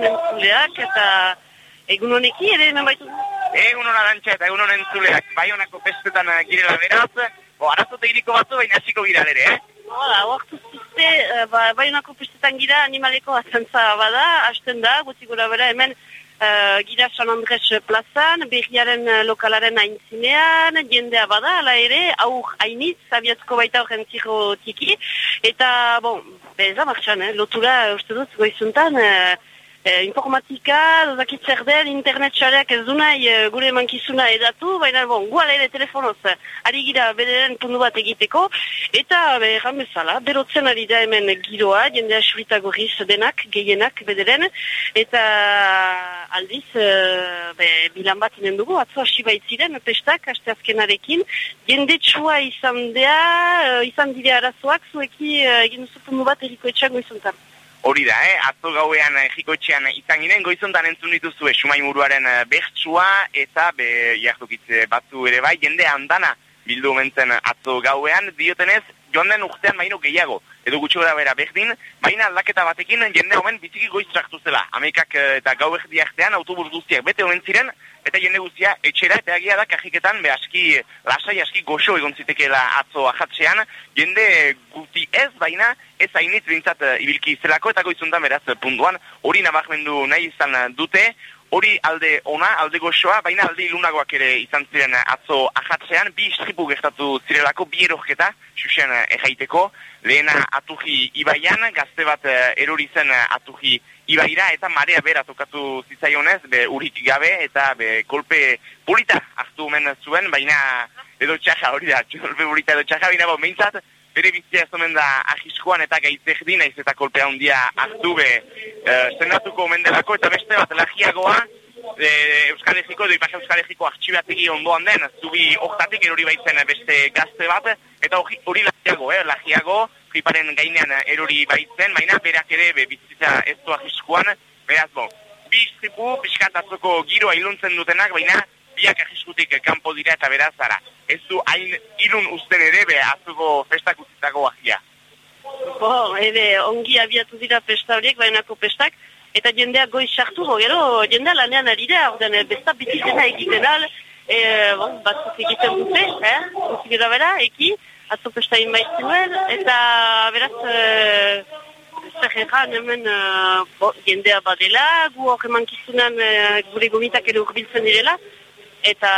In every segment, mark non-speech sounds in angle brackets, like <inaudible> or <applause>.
entzuleak eta egun honeki ere hemen baitu. Egun hona dantxa eta egun honen entzuleak bai honako festetan eh, girela beraz, bo, arazo tekniko batzu baina hasiko gira ere, eh? Hala, oartu zizte, eh, ba, bai honako festetan gira animaleko azantza bada, hasten da, guti gura bera hemen uh, gira San Andres plazan, berriaren lokalaren aintzinean, jendea bada, ala ere, aur hainitz, abiatzko baita horren tiki, eta, bon, beza martxan, eh, lotura, uste dut, goizuntan, uh, E, informatika, dozakit zer den, internet xareak ez dunai e, gure mankizuna edatu, baina bon, gual ere telefonoz, ari gira bederen pundu bat egiteko, eta behar bezala, berotzen ari da hemen giroa, jendea surita gorriz denak, gehienak bederen, eta aldiz, e, be, bilan bat inen dugu, atzo hasi baitziren, pestak, haste azkenarekin, jende txua izan dea, izan dira arazoak, zueki egin duzu pundu bat eriko etxango izan Hori da, eh? atzo gauean jikoetxean izan ginen, goizontan entzun dituzu esumai muruaren bertsua eta be, jartukitze batzu ere bai, jende handana bildu mentzen atzo gauean, diotenez, joan den urtean maino gehiago, edo gutxo gara bera berdin, baina aldaketa batekin jende homen biziki goiz traktu zela. Amerikak eta gau erdi artean autobus guztiak bete honen ziren, eta jende guztia etxera eta agia da kajiketan be aski lasai aski goxo egon zitekeela atzo ajatzean jende guti ez baina ez hainitz bintzat uh, ibilki zelako eta goizuntan beraz puntuan hori nabarmendu nahi izan dute hori alde ona, alde goxoa, baina alde ilunagoak ere izan ziren atzo ajatzean, bi istripu gertatu zirelako, bi erojketa, xuxen ejaiteko, lehena atuji ibaian, gazte bat eh, erori zen atuji ibaira eta marea bera tokatu zitzaionez, be urik gabe eta be kolpe polita hartu omen zuen, baina edo txaja hori da, <laughs> kolpe polita edo txaja, baina bo, meintzat, bere bizia ez omen da ahiskoan eta gaitzek dina ez eta kolpea handia hartu be e, zenatuko omen delako eta beste bat lagiagoa, e, Euskal Herriko edo Ipaxe Euskal Herriko artxibategi ondoan den, zubi oktatik erori baitzen beste gazte bat, eta hori lagiago, eh, lagiago, triparen gainean erori baitzen, baina berak ere be, bizitza ez doa jiskuan, beraz bo, bi istripu giroa iluntzen dutenak, baina biak ajiskutik kanpo dira eta beraz ara. Ez du hain ilun usten ere be azuko festak utzitako ahia. Bo, ere, ongi abiatu dira festa horiek, bainako festak, eta jendeak goiz sartu, gero jendea lanean ari da, orden, besta biti dena egiten al, e, bon, batzuk egiten dute, eh? Uzik bera, eki, atzo pesta inbaitzuen, eta beraz, e, zer egan hemen e, jendea badela, gu hor eman kizunan e, gure gomitak ere urbiltzen direla, eta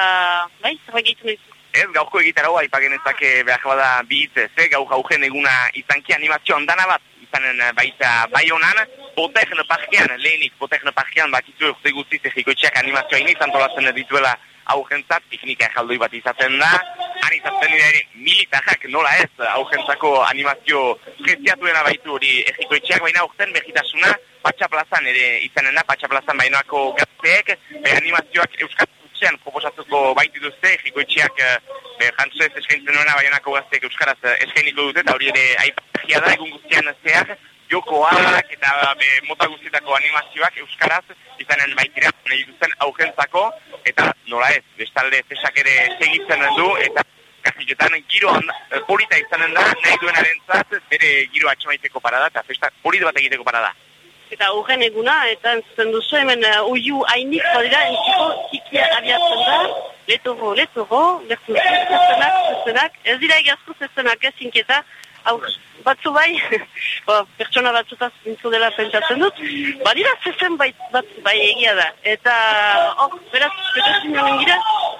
bai, zer egiten nahi Ez, gaurko egitara hoa, ipagenezak behar bada bihitz ez, eh? gau jaugen eguna izanki animazio ondana bat, izanen baita bai honan, potekno parkean, lehenik potekno parkean, bakizu urte guztiz egiko etxeak animazioa inizan tolazen dituela augentzat, piknika jaldoi bat izaten da, han izaten dira ere militajak nola ez augentzako animazio preziatuena baitu hori egiko etxeak, baina aurten behitasuna patxa plazan ere izanen da, patxa bainoako gazteek, be animazioak euskal utxean proposatuko baitu duzte, egiko etxeak be, jantzez eskaintzen duena baionako gazteek euskaraz eskainiko dute, eta hori ere aipagia da egun guztian zeak, jokoak eta be, mota guztietako animazioak euskaraz izanen baitira nahi duzen augentzako eta nola ez, bestalde zesak ere segitzen du eta kasiketan giro eh, polita izanen da nahi duenaren zat, bere giro atxamaiteko parada eta festa polit bat egiteko parada eta urgen eguna, eta entzuten duzu hemen uh, uiu hainik badira, entziko tikia abiatzen da, letoro, letoro, lertu zezenak, zezenak, ez dira egazko zezenak ez inketa, hau, batzu bai, <laughs> ba, pertsona batzutaz bintzu dela pentsatzen dut, badira zezen bai, bat, bai egia da. Eta, hor, beraz, petazin joan gira,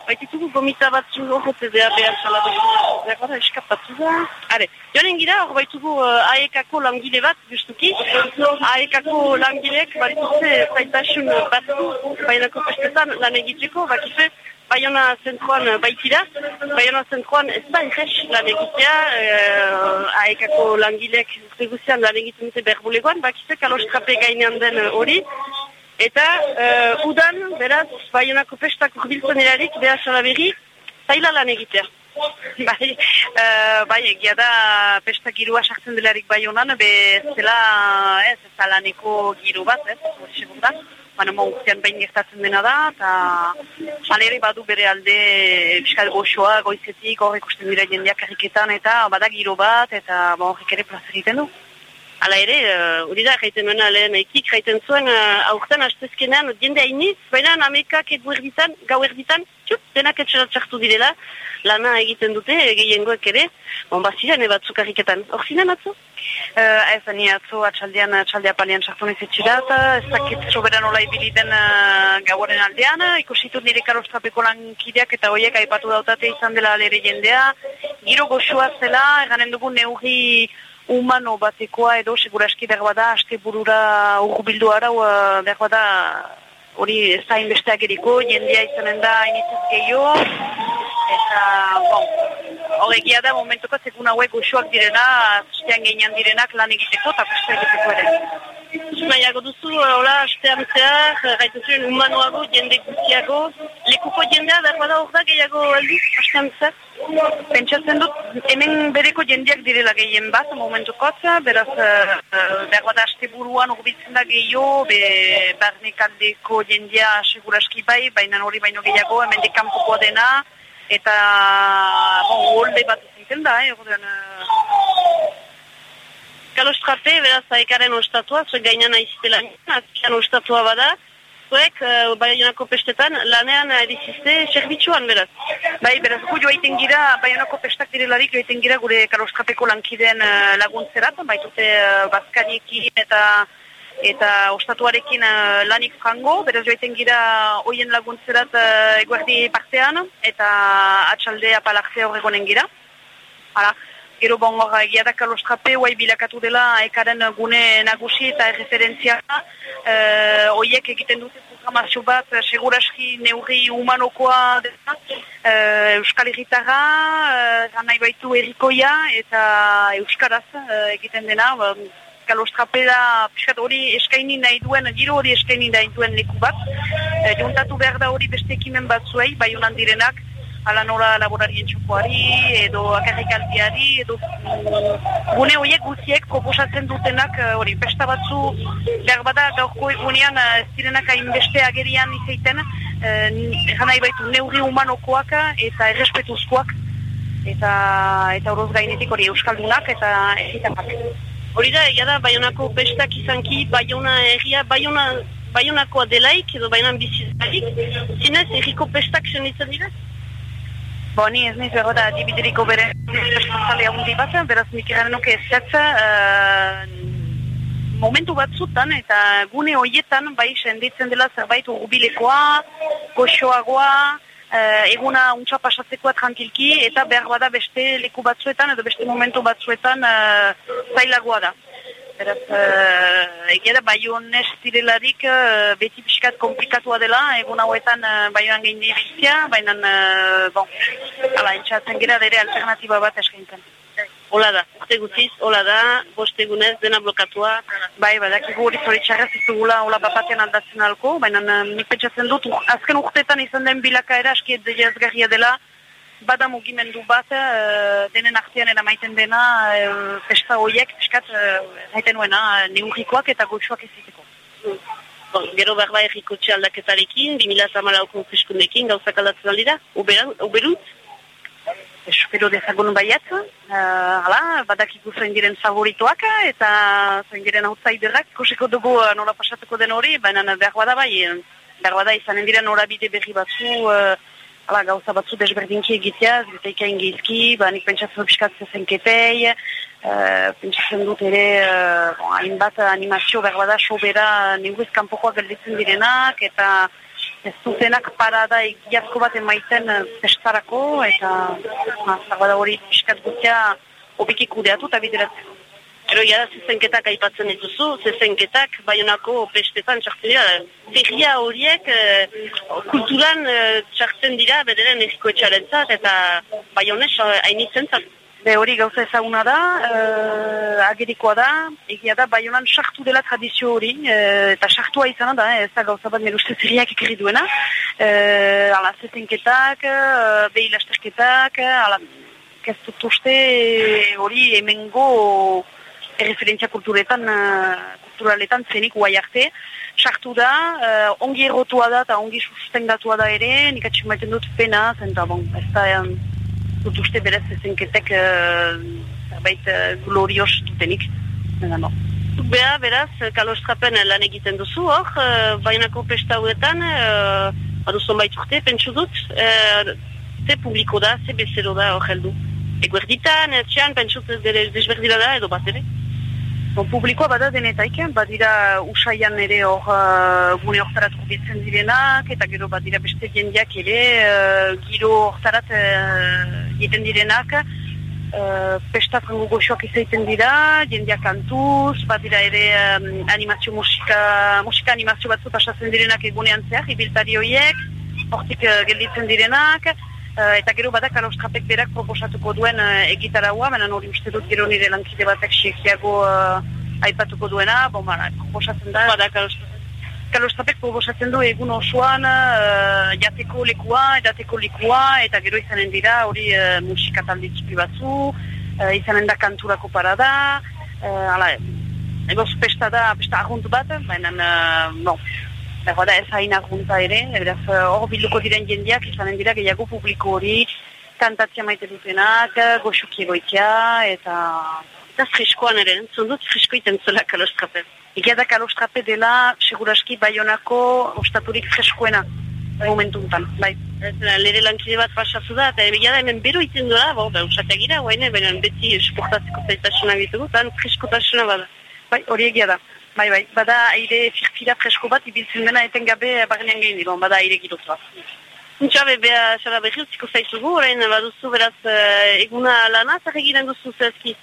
baititugu gomita batzu horretze behar behar salatu. Zerra, eskapatu da. Hare, joan gira, hor baitugu uh, aekako langile bat, justuki, aekako langileek, barituzte, zaitasun batzu, bainako pestetan lan egiteko, bakizu, Baiona zentroan eh, baitira, Baiona zentroan ez da ikres lan egitea, eh, aekako langilek zeguzian lan egiten dute berbulegoan, bakizek alostrape gainean den eh, hori, eta eh, udan, beraz, Baionako pestak urbiltzen erarik, beha salaberri, zaila lan egitea. <laughs> bai, uh, bai, egia da pestak girua sartzen delarik Baionan, be zela, ez, ez alaneko giru bat, ez, hori segundan baina maukzian behin gertatzen dena da, eta salere badu bere alde fiskal goxoa, goizetik, horrek usten dira jendeak erriketan, eta bada giro bat, eta ba, horrek ere plaza egiten du. Hala ere, hori uh, da, jaiten nuena lehen ekik, jaiten zuen uh, aurten astezkenean, jende hainiz, baina Amerikak edu erditan, gau erditan, txup, denak etxerat txartu direla, lana egiten dute, gehiengoek ere, bon, baziren, batzuk harriketan. Hor zinen atzo? Uh, ez, ni atzo atxaldean, atxaldea palian txartu nezetxirat, ez dakit soberan ola ibili den uh, gauaren aldean, ikusitu nire karostrapeko lankideak eta horiek aipatu dautate izan dela alere jendea, giro goxua zela, eganen dugu neugi humano batekoa edo seguraski behar bada aste burura urbildu ara behar bada hori zain besteak eriko jendea izanen da initzez gehiago. Eta bon horregia da momentuko zekun hauek usuak direna astean geinan direnak lan egiteko eta beste egiteko ere. Zumaiago duzu, hola, astean zehar, gaitu zuen humanoago, jende guztiago, lekuko jendea, behar bada hor da gehiago aldiz, astean zehar? Pentsatzen dut, hemen bereko jendeak direla gehien bat, momentukot, beraz, uh, behar bat aste buruan urbitzen da gehiago, be, barnek aldeko jendea seguraski bai, baina hori baino gehiago, hemen dekampuko dena, eta, bon, holde bat zinten da, eh, ordean... Uh... Kalostrape, beraz, haikaren ostatua, zuen gainan aiztela, azkian ostatua bada, zuek, uh, Baionako pestetan, lanean edizizte serbitzuan, beraz? Bai, beraz, gu joa iten gira, Baionako pestak direlarik joa iten gira gure karoskapeko lankideen uh, laguntzerat, baitute uh, bazkariekin eta eta ostatuarekin uh, lanik frango, beraz joa iten gira hoien laguntzerat uh, eguerdi partean, eta atxaldea palartzea horregonen gira. Hala, gero bon hor egia da kalostrape, guai bilakatu dela ekaren gune nagusi eta referentzia uh, oiek egiten dute programazio bat seguraski neurri humanokoa dela. Uh, Euskal Herritarra, nahi baitu erikoia eta Euskaraz uh, egiten dena. Uh, kalostrape da piskat hori eskaini nahi duen, giro hori eskaini nahi duen leku bat. Uh, juntatu behar da hori beste ekimen bat zuei, bai honan direnak ala nola laborarien txukoari, edo akarrikaldiari, edo mm, gune horiek guztiek proposatzen dutenak, eh, hori, besta batzu, behar bada gaurko egunean, eh, ez direnak hainbeste agerian izaiten, eh, nahi baitu neurri humanokoak eta errespetuzkoak, eta eta horoz gainetik hori euskaldunak eta egitapak. Hori da, egia da, baionako bestak izanki, baiona egia, baiona, baionakoa delaik, edo baionan bizizalik, zinez, erriko bestak zen dira? Bo, ni ez niz da dibideriko bere responsabia hundi bat, beraz egaren nuke ez uh, momentu batzutan eta gune hoietan bai senditzen dela zerbait urbilekoa, goxoagoa, uh, eguna untsa pasatzekoa tranquilki eta behar bada beste leku batzuetan edo beste momentu batzuetan uh, zailagoa da. Beraz, uh, egia da, bai honez direlarik uh, beti pixkat komplikatua dela, egun hauetan uh, bai honan gehin dibizia, baina, uh, bon, ala, entxatzen gira dere alternatiba bat eskaintzen. Hola da, urte gutiz, hola da, bost egunez, dena blokatua. Bai, badak, hori zoritxarrez ez dugula hola bapatean aldatzen alko, baina nik pentsatzen dut, azken urtetan izan den bilakaera askiet deiazgarria dela, bada mugimendu bat, uh, denen artean eramaiten dena, uh, pesta horiek, peskat, uh, nuena, neurrikoak eta gotxoak eziteko. Mm. Bon, gero berba erriko txaldaketarekin, 2008ko fiskundekin, gauzak aldatzen aldira, uberut? Espero dezagun baiat, uh, hala, badak ikusen diren favoritoak, eta zain diren outsiderak, ikusiko dugu nola pasatuko den hori, baina behar bada bai, behar bada izanen diren norabide berri batzu, uh, Hala, gauza batzu desberdinki egitea, ziteika ingizki, ba, nik pentsatzen piskatzen zenketei, uh, pentsatzen dut ere, uh, hainbat animazio berbada sobera neguiz kanpokoa gelditzen direnak, eta ez dutenak parada egiazko bat emaiten pestarako, eta uh, hori piskat gutzea obiki kudeatu eta bideratzen. Ero, ja, zezenketak aipatzen dituzu, zezenketak, baionako pestetan txartzen dira. Ferria horiek e, kulturan e, txartzen dira, bederen ezko etxaren zat, eta baionez hainitzen zat. Be hori gauza ezaguna da, e, agerikoa da, egia da, baionan sartu dela tradizio hori, e, eta sartua izan da, ez da gauza bat meruzte ziriak ikri duena. E, ala, zezenketak, e, behilasterketak, ala, uste hori emengo referentzia kulturetan, uh, kulturaletan zenik guai arte, sartu da, uh, ongi errotua da eta ongi sustengatua da ere, nik atxik maiten dut pena, zenta, bon, ez da, um, dut uste berez ezenketek uh, zerbait uh, glorios dutenik. Beha, beraz, kalostrapen lan egiten duzu hor, uh, bainako pesta huetan, uh, aduzon baitzurte, pentsu dut, uh, ze publiko da, ze bezero da hor heldu. Eguerditan, txan, pentsu desberdila da, edo bat ere? Bon, publikoa bada denetaik, badira usaian ere hor uh, gune hortarat gubitzen direnak, eta gero badira beste jendeak ere, uh, giro hortarat uh, direnak, uh, pesta frango goxoak izaiten dira, jendeak kantuz, badira ere um, animazio musika, musika animazio batzu pasatzen direnak egunean zehar, ibiltari horiek, hortik uh, gelditzen direnak, Uh, eta gero badak alostrapek berak proposatuko duen uh, egitaraua, menan hori uste dut gero nire lankide batek xekiago uh, aipatuko duena, bon, bara, proposatzen da. Badak alostrapek. Kalostrapek proposatzen du egun osoan uh, jateko lekua, edateko lekua, eta gero izanen dira hori uh, musika talditzupi batzu, uh, izanen da kanturako parada, uh, ala, egoz pesta da, pesta ahunt bat, baina, uh, no, Da ez hain argunta ere, eberaz hor bilduko diren jendeak izanen dira gehiago publiko hori, kantatzia maite dutenak, goxuki egoitia, eta... Eta friskoan ere, zundut frisko iten zela kalostrape. Egia da kalostrape dela, seguraski baionako ostaturik freskoena momentuntan, bai. Lere lankide bat pasatu da, eta egia da hemen bero iten dola, bo, ba, usatak gira, guaine, beti esportatzeko zaitasuna bitugu, eta friskotasuna bada. Bai, hori egia da. Bai, bai, bada aire firfira fresko bat, ibiltzen dena eten gabe barrenean gehin dira, bada aire girotua. Untxa, bebea, xara behi utziko zaizugu, orain baduzu beraz uh, eguna lana, zer eginen duzu zezki?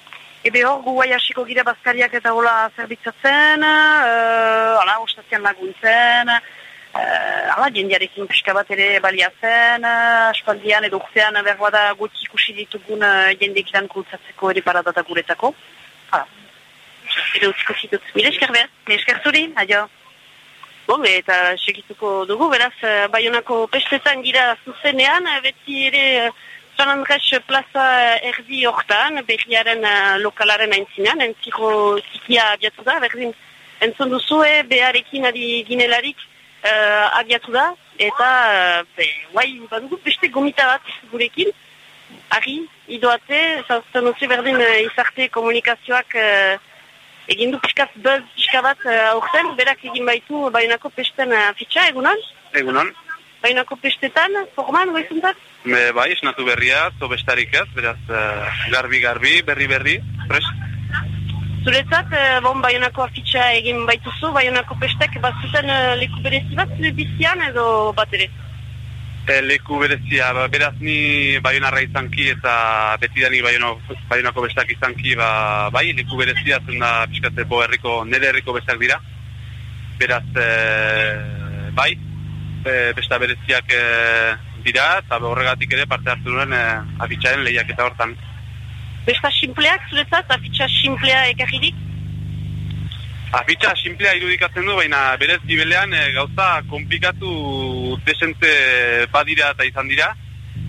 Ebe hor, gu hasiko gira bazkariak eta hola zerbitzatzen, uh, ala, ostatzean laguntzen, uh, ala, jendiarekin pixka bat ere baliatzen, uh, aspaldian edo urtean berroa da gutxi ikusi ditugun uh, jendek iran kultzatzeko ere paradata guretako. Hala. Ero utziko zitut. Mire esker behar? Mire esker zuri, adio. Bon, eta segituko dugu, beraz, eh, Bayonako pestetan gira zuzenean, eh, beti ere eh, San Andres plaza erdi hortan, berriaren lokalaren aintzinean, entziko zikia abiatu da, berdin entzun duzue, beharekin adi ginelarik uh, abiatu da, eta be, guai, badugu beste gomita bat gurekin, ari, idoate, zautzen duzue berdin izarte komunikazioak egin du piskat buzz pixka bat uh, aurten, berak egin baitu bainako pesten uh, fitxa, egunan? Egunan. Bainako pestetan, forman, goizuntak? Me, bai, esnatu berria, zo bestarik ez, beraz, garbi-garbi, uh, berri-berri, pres. Zuretzat, uh, bon, bainako fitxa egin baituzu, bainako pestek bat zuten uh, leku berezi bat, zure bizian edo bat ere? E, leku berezia, ba, beraz ni baionarra izanki eta betidani baionako bestak izanki, ba, bai, leku berezia zen da piskatzeko herriko, nire herriko bestak dira. Beraz, e, bai, e, besta bereziak e, dira, eta horregatik ere parte hartu duen e, afitxaren lehiak eta hortan. Besta simpleak zuretzat, afitxa simplea ekarririk? Afitxa simplea irudikatzen du, baina berez gibelean e, gauza komplikatu desente badira eta izan dira,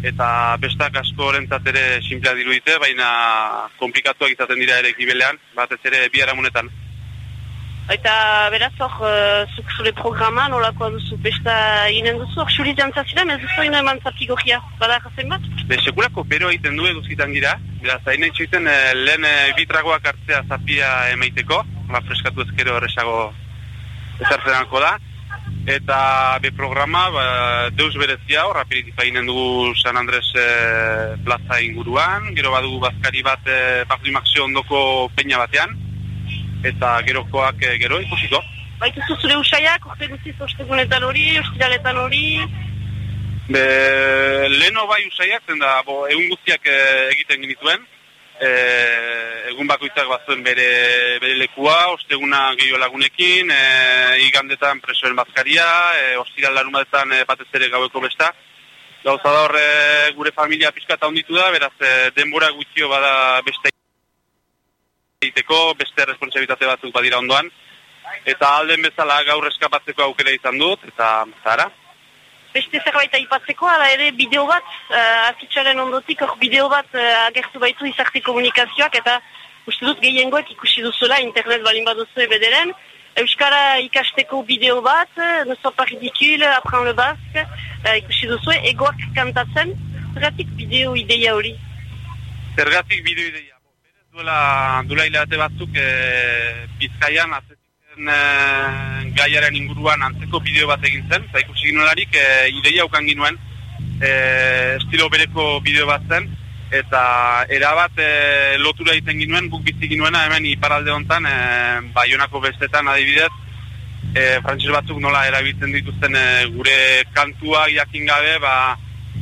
eta bestak asko horrentzat ere simplea dirudite, baina komplikatuak izaten dira ere gibelean, batez ere biara munetan. Eta beraz hor, uh, zuk zure programa nolakoa duzu, besta inen duzu, hor xuri jantzazira, ez duzu ino eman zapigokia, bada jazen bat? Be, sekulako bero egiten du eguzkitan gira, beraz, hain egiten uh, lehen uh, bitragoak hartzea zapia emaiteko, ba, freskatu ezkero horresago ezartzen da. Eta be programa, ba, deus berezia hor, aperitif eginen dugu San Andres e, plaza inguruan, gero badugu bazkari bat e, baklimakzio ondoko peina batean, eta gerokoak e, gero ikusiko. Baitu zure usaiak, orte guztiz ostegunetan hori, ostiraletan hori? Be, leno bai usaiak, zenda, bo, egun guztiak e, egiten genituen, e, egun bakoitzak bazuen bere, bere lekua, osteguna gehiago lagunekin, e, igandetan presoen bazkaria, e, ostiral larumadetan e, batez ere gaueko besta. Gauza da horre gure familia pixkata onditu da, beraz e, denbora guztio bada beste egiteko, beste responsabilitate batzuk badira ondoan. Eta alden bezala gaur eskapatzeko aukera izan dut, eta zara beste zerbait aipatzeko, ala ere bideo bat, uh, afitxaren ondotik, hor bideo bat uh, agertu baitu izarte komunikazioak, eta uste dut gehiengoek ikusi duzula, internet balin baduzu ebederen, Euskara ikasteko bideo bat, ne so pas ridicule, apprend le basque, uh, ikusi duzu, egoak kantatzen, zergatik bideo ideia hori? Zergatik bideo ideia? Duela, duela hilate batzuk e, Bizkaian azetzen e, gaiaren inguruan antzeko bideo bat egin zen, eta ikusi ginolarik e, ideia ukan ginuen e, estilo bereko bideo bat zen, eta erabat e, lotura egiten ginuen, guk bizi ginuena hemen iparalde hontan, e, baionako bestetan adibidez, e, frantses batzuk nola erabiltzen dituzten e, gure kantua jakin gabe, ba,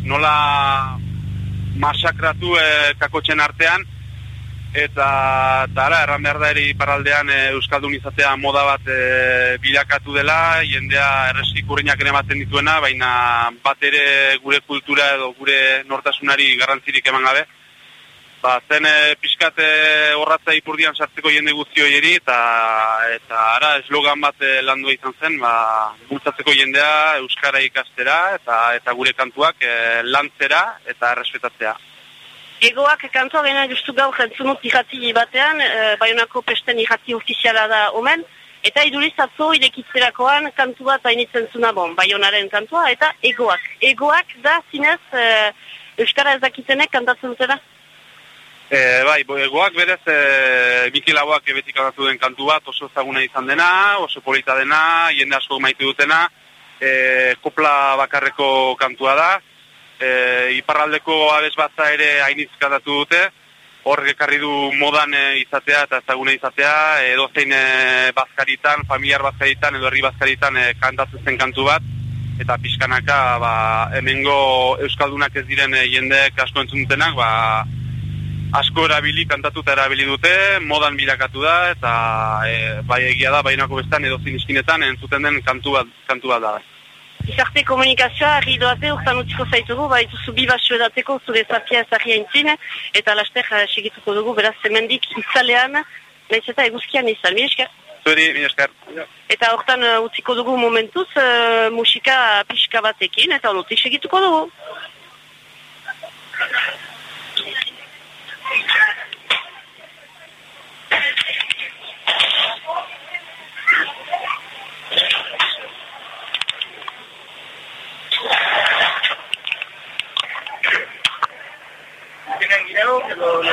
nola masakratu e, kakotxen artean, eta dara erran behar da eri paraldean e, Euskaldun izatea moda bat e, bilakatu dela, jendea erresik urreinak ematen dituena, baina bat ere gure kultura edo gure nortasunari garrantzirik eman gabe. Ba, zen e, pixkat horratza ipurdian sartzeko jende guztio eri, eta, eta ara eslogan bat e, landu izan zen, ba, bultzatzeko jendea Euskara ikastera eta, eta gure kantuak e, lantzera eta errespetatzea. Egoak kantoa gena justu gaur jentzunut irrati batean, e, Bayonako pesten irrati ofiziala da omen, eta iduriz atzo irekitzerakoan kantu bat hainitzen zuna bon, Bayonaren kantua, eta egoak. Egoak da zinez e, Euskara ezakitenek kantatzen zera? E, bai, bo, egoak berez e, Miki Laboak ebetik kantatu den kantu bat oso ezaguna izan dena, oso polita dena, jende asko maite dutena, e, kopla bakarreko kantua da, e, iparraldeko abez batza ere hainizkatatu dute, horrek ekarri du modan e, izatea eta ezagune izatea, edo zein e, bazkaritan, familiar bazkaritan edo herri bazkaritan e, kantatzen zen kantu bat, eta pixkanaka ba, hemengo Euskaldunak ez diren e, jendeek asko entzun dutenak, ba, asko erabili, kantatuta erabili dute, modan bilakatu da, eta e, bai egia da, bainako bestan edo ziniskinetan entzuten den kantu bat, kantu bat da. Izarte komunikazioa, argi doate, urtan utziko zaitugu, bai duzu bi basio edateko, zure zapia ezagria intzin, eta laster segituko dugu, beraz, zemendik itzalean, nahiz eta eguzkian izan, mi esker? Zuri, mi esker. Eta hortan uh, utziko dugu momentuz, uh, musika pixka batekin, eta onutik segituko dugu. Tienen guineo lo, lo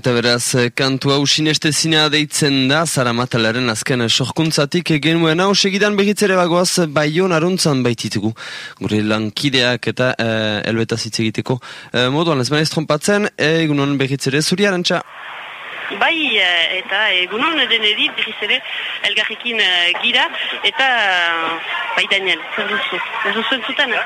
Eta beraz, eh, kantu hau sineste zinea deitzen da, Zara Matalaren azken sorkuntzatik genuen hau segidan behitzere bagoaz baion aruntzan baititugu. Gure lankideak eta e, elbetaz hitz egiteko. E, moduan, ez maez trompatzen, egunon behitzere zuri arantxa. Bai, eta egunon deneri behitzere elgarrikin gira, eta bai Daniel, zer duzu, zer duzu entzuten?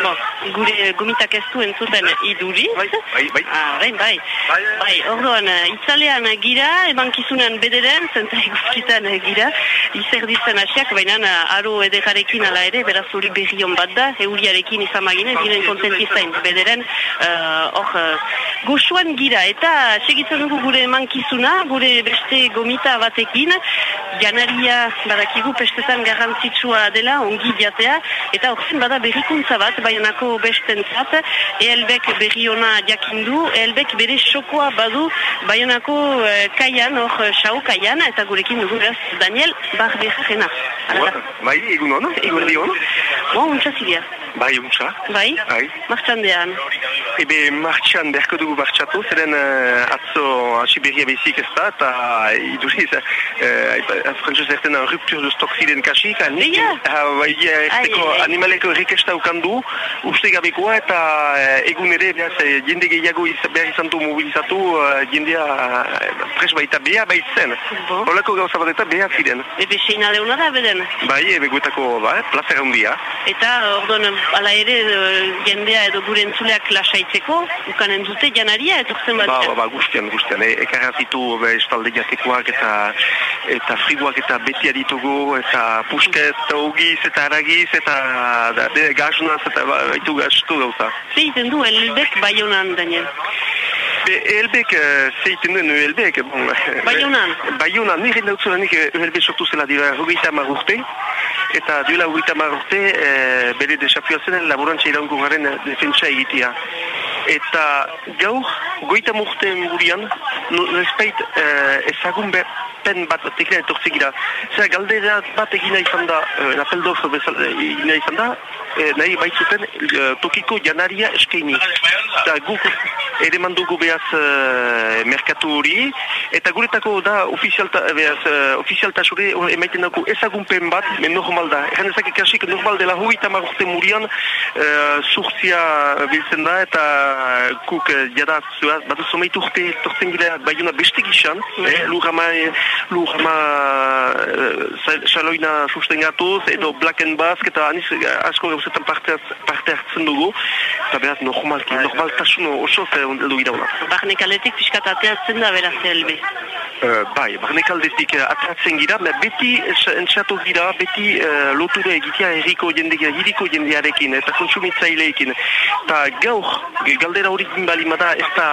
Bon, gure gomitak ez du entzuten iduri. Bai, bai, bai. Ah, bai, bai. Bai, bai orduan, itzalean gira, eban kizunan bederen, zenta guztitan gira, izer ditzen asiak, baina aro edegarekin ala ere, beraz hori berrion bat da, euriarekin izan magine, diren kontentizain bederen, hor, uh, goxuan gira, eta segitzen dugu gure eman kizuna, gure beste gomita batekin, janaria, badakigu, pestetan garrantzitsua dela, ongi jatea, eta horzen bada berrikuntza bat, baionako bestentzat, ehelbek berri ona jakindu, ehelbek bere xokoa badu baionako uh, kaian, hor xau kaian, eta gurekin dugu beraz Daniel Barberjena. Bai, egun hona, egun hona. Bo, untsa. Bai, untsa. Bai? Bai. Martxan dean. Ebe, martxan berko dugu martxatu, zeren uh, atzo asiberia bezik ez da, eta iduriz, uh, frantzuz erten ruptur duz toksiren kasik, Eia? Bai, animaleko errekesta ukandu, uste gabekoa eta egun ere behaz, jende gehiago iz, behar izan du mobilizatu, jendea pres baita beha baitzen. Horako gauza bat eta beha ziren. Ebe, seina deuna da, beden? Bai, ebe guetako, ba, plazera hundia. Eta, ordon, ala ere, jendea edo gure entzuleak lasaitzeko, ukanen dute janaria, etortzen bat? Ba, ba, ba, guztian, guztian. E, Ekarrazitu estalde jatekoak eta eta friguak eta beti aditugu, eta puskez, eta ugiz, eta aragiz, eta da, de, gazunaz, eta ba, itu gaztu gauza. Zeiten du, elbek baionan, Daniel? Be, elbek, zeiten duen elbek, bon... Baionan? Baionan, nire dautzuna nik elbek sortu zela dira hogeita marrurte, eta duela hogeita marrurte e, bere desafioa zen laborantza iraunko garen defentsa egitea. Eta gaur, goita murten burian, nespait no, ezagun behar pen bat tekina etortze gira. Zer, galdera bat egina izan da, uh, Napeldorf egina izan da, eh, nahi baitzuten uh, tokiko janaria eskaini. Eta guk ere mandugu behaz uh, merkatu hori, eta guretako da ofizialta, behaz, uh, ofizialtasure emaiten dago ezagunpen bat, men normal da. Egan ezak ikasik normal dela hori eta marrute murian uh, surtzia biltzen da, eta guk uh, jada zuaz, bat zomeitu urte tortzen gira baiuna beste gizan, eh, lurama lujama saloina uh, sustengatuz edo black and bask eta aniz asko gauzetan parte, parte hartzen dugu eta behaz normalki, normaltasun oso ondeldu gira hona. Barnek aletik piskat ateatzen da beraz helbe? Uh, bai, barnek aldetik uh, atratzen gira, beti entxatu gira, beti uh, lotura egitea erriko jendegia, hiriko jendearekin eta kontsumitzaileekin. Eta gaur, galdera hori ginbalimada ez da,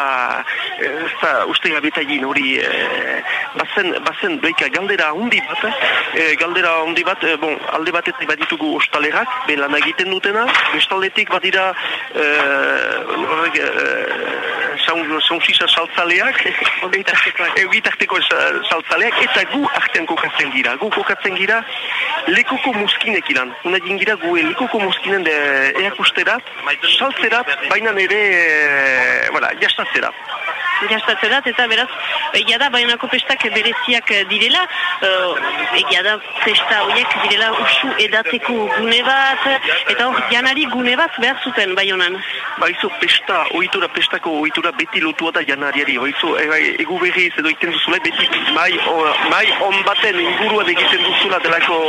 ez da uste gabetain hori, uh, bazen, bazen doika galdera hundi bat, e, galdera hundi bat, e, bon, alde batetik bat ditugu ostalerak, be lan egiten dutena, bestaldetik bat dira e, horrek, saunsisa saltzaleak, egitarteko <laughs> saltzaleak, eta gu artean kokatzen gira. Gu kokatzen gira lekuko muskinek ilan. Una gira gu lekuko muskinen de eakusterat, saltzerat, baina nire, e, voilà, jastatzerat. Jastatzerat, eta beraz, egia da, baionako pestak bereziak direla, uh, egia da, pesta horiek direla usu edateko gune bat, eta hor, janari gune bat behar zuten, baionan. Baizu, pesta, oitura, pestako oitura beti lotua da janariari, baizu, egu berri edo iten duzula, beti mai, on, mai on baten inguruan egiten duzula delako...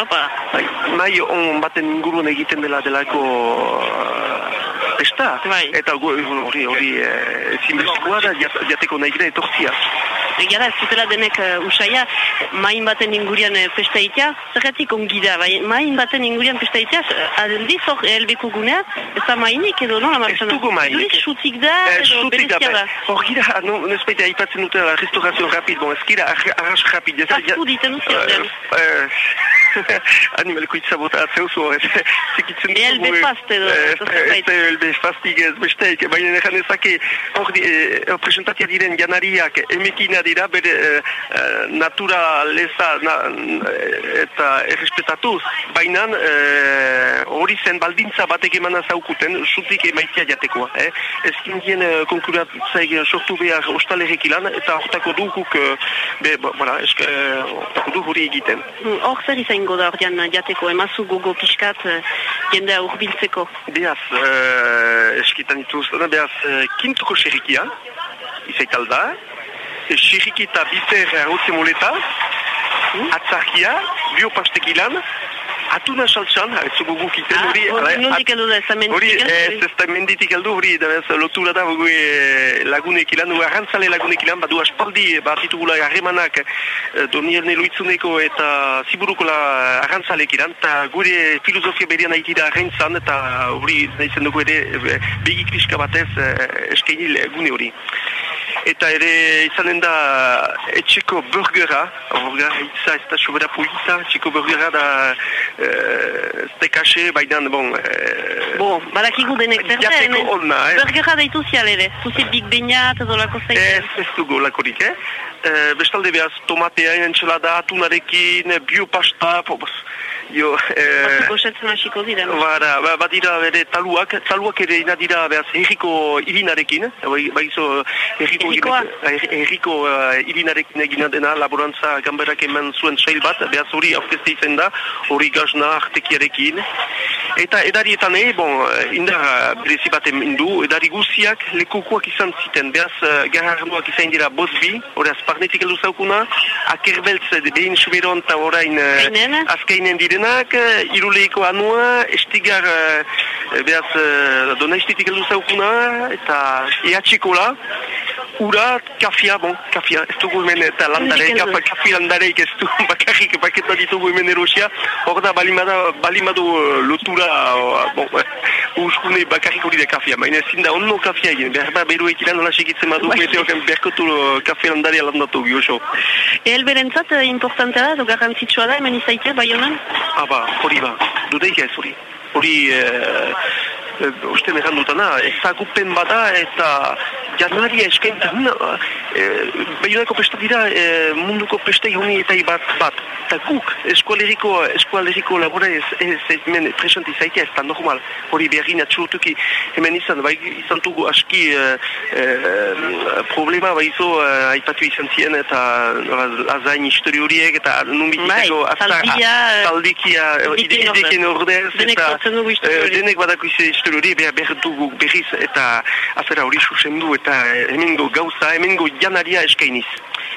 Opa. Bai, mai on baten inguruan egiten dela delako... Pesta, bai. eta hori hori ezinbestikoa da jateko nahi gira etortzia. Egia da, ez zutela denek uh, usaia, main baten ingurian uh, pesta itea, zergatik ongi da, bai, main baten ingurian pesta itea, aldiz hor elbeko gunea, ez da mainik edo, no, Ez dugu mainik. Duriz xutik da, edo berezia da. Hor gira, no, nespeite haipatzen dute la restaurazio rapid, bon, ez gira arras rapid. Fast food iten duzio, animalko itzabota atzeuzu, ez zikitzen <laughs> dugu. Elbe fast edo. Ez elbe fastik ez besteik, baina ezake, hor presentatia diren janariak emekina dira, bere e, natura leza na, eta errespetatuz, baina hori zen baldintza batek emana zaukuten, zutik emaitia jatekoa. Eh? Ez kindien konkuratzaik sortu behar ostalerik ilan, eta hortako duguk, be, voilà, esk, hortako du hori egiten. Hor zer izango da ordean jateko, emazu gogo piskat jendea urbiltzeko? Beaz, uh, eskitan ituz, beaz, uh, kintuko xerikia, izaital da, xeriki eta biter hautzen moleta, atzarkia, biopastek ilan, Atuna saltsan, ez zugu gukiten ah, hori... Ah, nondik heldu da, ez da menditik heldu? Ez, ez da menditik heldu hori, da bez, lotura da bugu lagunek ilan, arrantzale lagunek ilan, badu aspaldi bat ditugula harremanak Doniel Neluitzuneko eta Ziburuko la arrantzalek ilan, eta gure filosofia berian haiti da arrantzan, eta hori nahizen dugu ere, begik kriska batez eskaini gune hori eta ere izanen da etxeko burgera, burgera hitza ez da sobera polita, etxeko burgera da ez da kase, baina bon... E, bon, balakigu denek zerda, jateko onna, eh? Burgera da itu zial ere, zuzi big bainat edo lako zaite? Ez, ez dugu lakorik, eh? E, bestalde behaz, tomatea, entxelada, atunarekin, biopasta, pobos... Jo, eh... Gozatzen hasiko dira. Bara, ba, ba dira bere taluak, taluak ere ina dira behaz erriko irinarekin, bai, bai zo erriko erriko uh, irinarekin egina dena laborantza gamberak eman zuen sail bat, behaz hori aurkezte izen da, hori gazna artekiarekin. Eta edarietan e, bon, indar berezi bat emindu, edari guziak lekukuak izan ziten, behaz uh, garranuak izan dira bozbi, hori azparnetik eldu zaukuna, akerbeltz behin suberon eta orain uh, azkainen diren denak, eh, iruleiko anua, estigar, e, behaz, e, donaistitik heldu zaukuna, eta ehatxiko la, ura, kafia, bon, kafia, ez dugu hemen, eta landare, kafa, kafi landareik ez du, <laughs> bakarrik paketa ditugu hemen erosia, hor da, balimada, balimadu lotura, bon, uskune bakarrik hori da kafia, baina ezin da onno kafia egin, behar da, beru ekilan nola segitzen badu, meteoken berkotu kafe landarea landatu, gioso. Elberentzat, importantea da, garrantzitsua da, hemen izaite, bai honan? Aba, hori ba, dudeik ez hori. Hori, e, e, uste mehan dutana, ezagupen bada eta janaria eskaintzen, e, behirako pesta dira e, munduko pesta honi eta bat bat. Eta guk, eskualeriko, eskualeriko labora ez, ez, ez men presenti zaitea, ez da normal, hori beharina txurtuki hemen izan, bai izan dugu aski e, e, problema bai izo e, aipatu izan ziren eta azain histori horiek eta numbitiko bai, taldikia idekien ordez. eta denek badako izan histori hori behar dugu berriz eta azera hori susendu eta hemengo gauza, hemengo janaria eskainiz.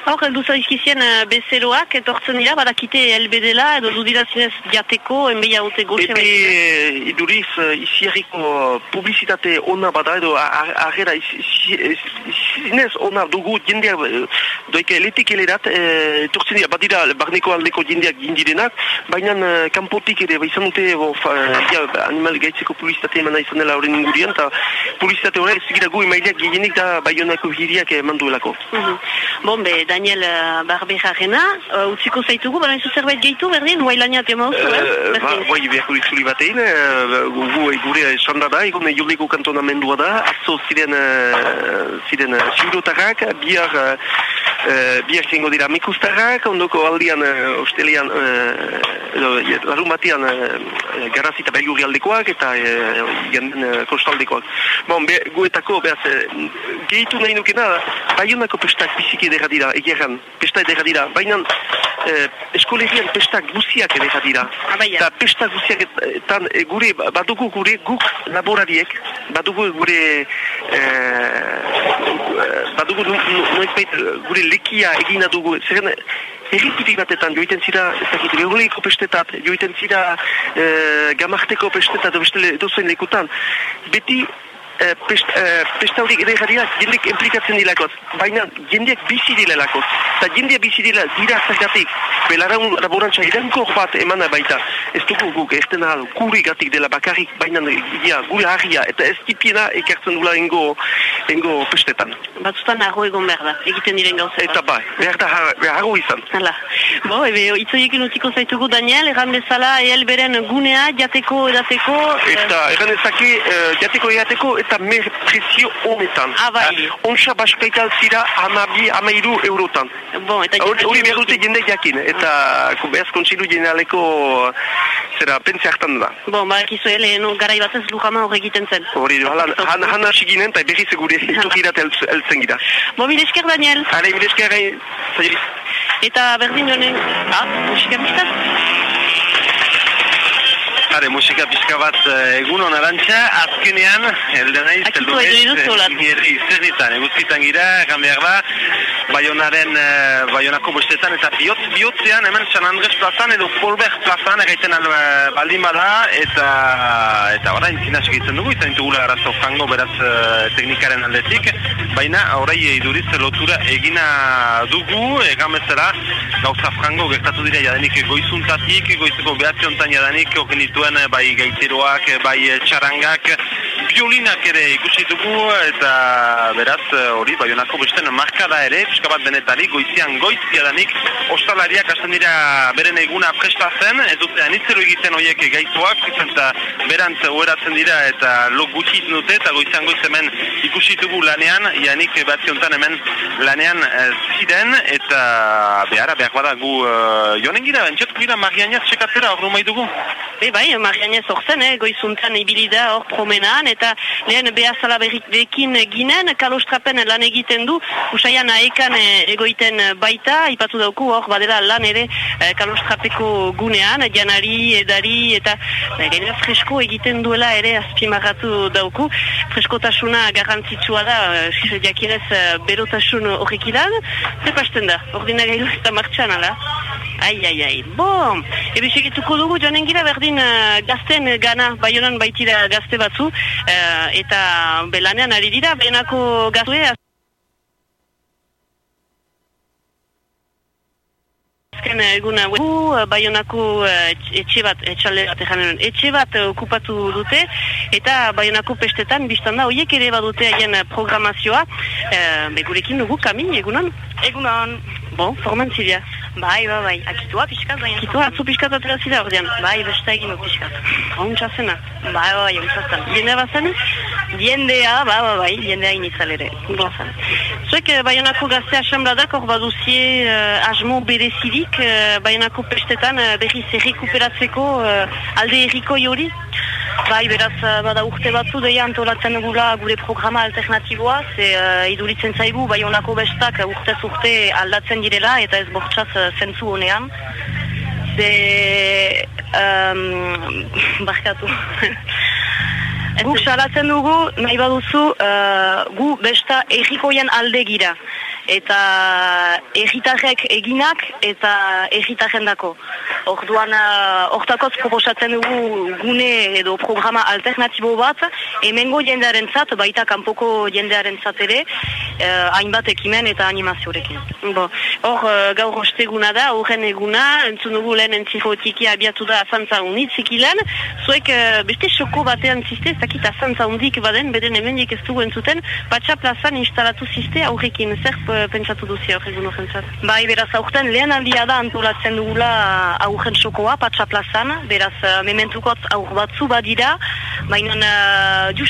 Hor, heldu zaizkizien uh, bezeroak, etortzen dira, badakite elbedela, edo dudira zinez jateko, enbeia haute goxe Epe, uh, iduriz, uh, iziarriko publizitate ona bada, edo agera, zinez ona dugu jendea, doike eletik elerat, etortzen dira, badira, barneko aldeko jendeak jindirenak, baina kanpotik ere, ba izan dute, bo, fa, animal gaitzeko publizitate emana izan dela horren ingurian, eta publizitate horre, ez gira gu emaileak gehienik da, baionako hiriak emanduelako. Mm -hmm. Bon, be, Daniel uh, Barberarena, uh, utziko zaitugu, baina izu zerbait gehitu, berdin, guai laniat ema uzu, eh? Uh, ba, guai beharko ditzuli batein, uh, gu gure esanda da, egon joliko kantonamendua da, atzo ziren, uh, ziren uh, siurotarrak, bihar, uh, bihar zengo dira mikustarrak, ondoko aldian, uh, ostelian, uh, larun batian, uh, garazita berguri aldekoak, eta uh, uh, kostaldekoak. Bon, be, guetako, behaz, uh, gehitu nahi nukena, baionako pestak biziki edera dira, egeran, pesta edera dira, baina eh, eskolegian pesta guziak edera dira. Abaia. Eta pesta guziak etan e, gure, badugu gure guk laborariek, badugu gure eh, badugu noizbait gure lekia egina dugu, zeren erritipik batetan joiten zira, ez dakit, rehuleiko pestetat, joiten zira eh, gamarteko pestetat, edo zen lekutan, beti Eh, pesta hori ere jarria jendeak implikatzen dilakoz, baina jendeak bizi dilakoz. Eta jendeak bizi dila dira zergatik, belaraun laborantza irankor bat emana baita. Ez dugu guk, ez dena kuri gatik dela bakarrik, baina ja, gure harria eta ez tipiena ekartzen dula ingo, ingo pestetan. Batzutan arro egon behar da, egiten diren gauza. Eta bai, behar da arro izan. Hala. Bo, ebe, itzoiekin utziko zaitugu, Daniel, erran bezala, ehel beren gunea, jateko, edateko... Eta, erran ezake, uh, jateko, edateko, eta mer prezio honetan. Ah, bai. Uh, Onxa baskaita zira amabi, amairu eurotan. Bon, eta... Hori behar dute jende jakin, eta behaz kontsilu jenaleko zera, pentsi hartan da. Bon, ba, ekizu, ele, no, garai batez lujama hor egiten zen. Hori, hala, han, han hasi ginen, eta berriz gure <laughs> itukirat eltzen gira. Bo, mil esker, Daniel. Hale, mil esker, Eta berdin jonen, ah, musika pizkat? Hare, musika pixka bat egun onarantza, azkenean, elde nahi, zeldu ez, nire zerritan, eguzkitan gira, egan behar da, Baionaren, Baionako bestetan, eta bihot, bihotzean, hemen San Andres plazan, edo Polberg plazan, egiten baldin bada, eta, eta, ora, intzina segitzen dugu, izan ditugula arazo frango, beraz, teknikaren aldetik, baina, orai iduriz, lotura egina dugu, egan bezala, gauza frango, gertatu dira, jadenik goizuntatik, goizeko behatziontan jadanik, ogenituen bai gaitiroak, bai txarangak, biolinak ere ikusi dugu, eta beraz, hori, bai honako besten markada ere, pixka bat denetarik, goizian goizia danik, ostalariak hasten dira beren eguna prestatzen, ez dute anitzero egiten horiek gaituak, eta berantz ueratzen dira, eta lo gutxit dute, eta goizian goiz hemen ikusi dugu lanean, ianik bat ziontan hemen lanean ziren, eta behara, behar bada gu uh, joanen gira, entxot gira marianaz txekatzera hor dugu? Be, bai, Marianez orzen, eh, goizuntan ibilida hor promenan, eta lehen behazala bekin ginen, kalostrapen lan egiten du, usaian aekan egoiten baita, ipatu dauku hor, badela lan ere eh, kalostrapeko gunean, janari, edari, eta eh, gainera fresko egiten duela ere azpimarratu dauku, freskotasuna garrantzitsua da, eh, jakinez berotasun horrekilan, zepasten da, ordina gailu eta martxan, ala? Ai, ai, ai, bom! Ebe segituko dugu, joanen gira berdin uh, gazten gana, baionan baitira gazte batzu, eta belanean ari dira, benako gaztue, azken eguna gu, baionako etxe bat, etxalde bat ejanen, etxe bat okupatu dute, eta baionako pestetan, biztan da, horiek ere badute haien programazioa, uh, begurekin dugu, kamin, egunan? Egunan. Bon, forman ziria. Bai, bai, bai. Akitua pixkat, baina. Akitua, atzu pixkat atera zira ordean. Bai, besta egin du pixkat. Hauntza zena. Bai, bai, hauntza zen. Jendea bat zen? Jendea, bai, bai, bai, jendea inizalere. Bon, zen. Zuek, baionako gazte asambladak hor baduzie uh, asmo berezirik, uh, baionako pestetan uh, berriz errekuperatzeko uh, alde erriko jori? Bai, beraz, bada urte batzu deia antolatzen gula gure programa alternatiboa, ze uh, iduritzen zaigu, bai honako bestak urtez urte aldatzen direla, eta ez bortxaz uh, zentzu honean. Ze, um, <laughs> barkatu. <laughs> Guk salatzen dugu, nahi baduzu, uh, gu besta errikoien alde gira. Eta erritarrek eginak eta erritarren dako. Orduan, hortakotz proposatzen dugu gune edo programa alternatibo bat, emengo jendearen zat, baita kanpoko jendearen ere, eh, hainbat ekimen eta animaziorekin. Bo, hor, gaur osteguna da, horren eguna, entzun dugu lehen entzifotiki abiatu da azantza unitzik ilan, zuek beste xoko batean ziste, ez dakit azantza undik baden, beden hemendik ez dugu entzuten, patxa plazan instalatu ziste aurrekin, zer pentsatu duzi hor egun horrentzat? Bai, beraz, aurten lehen aldia da antolatzen dugula aurren sokoa, patxa plazan, beraz, mementukotz aur batzu badira, baina uh, just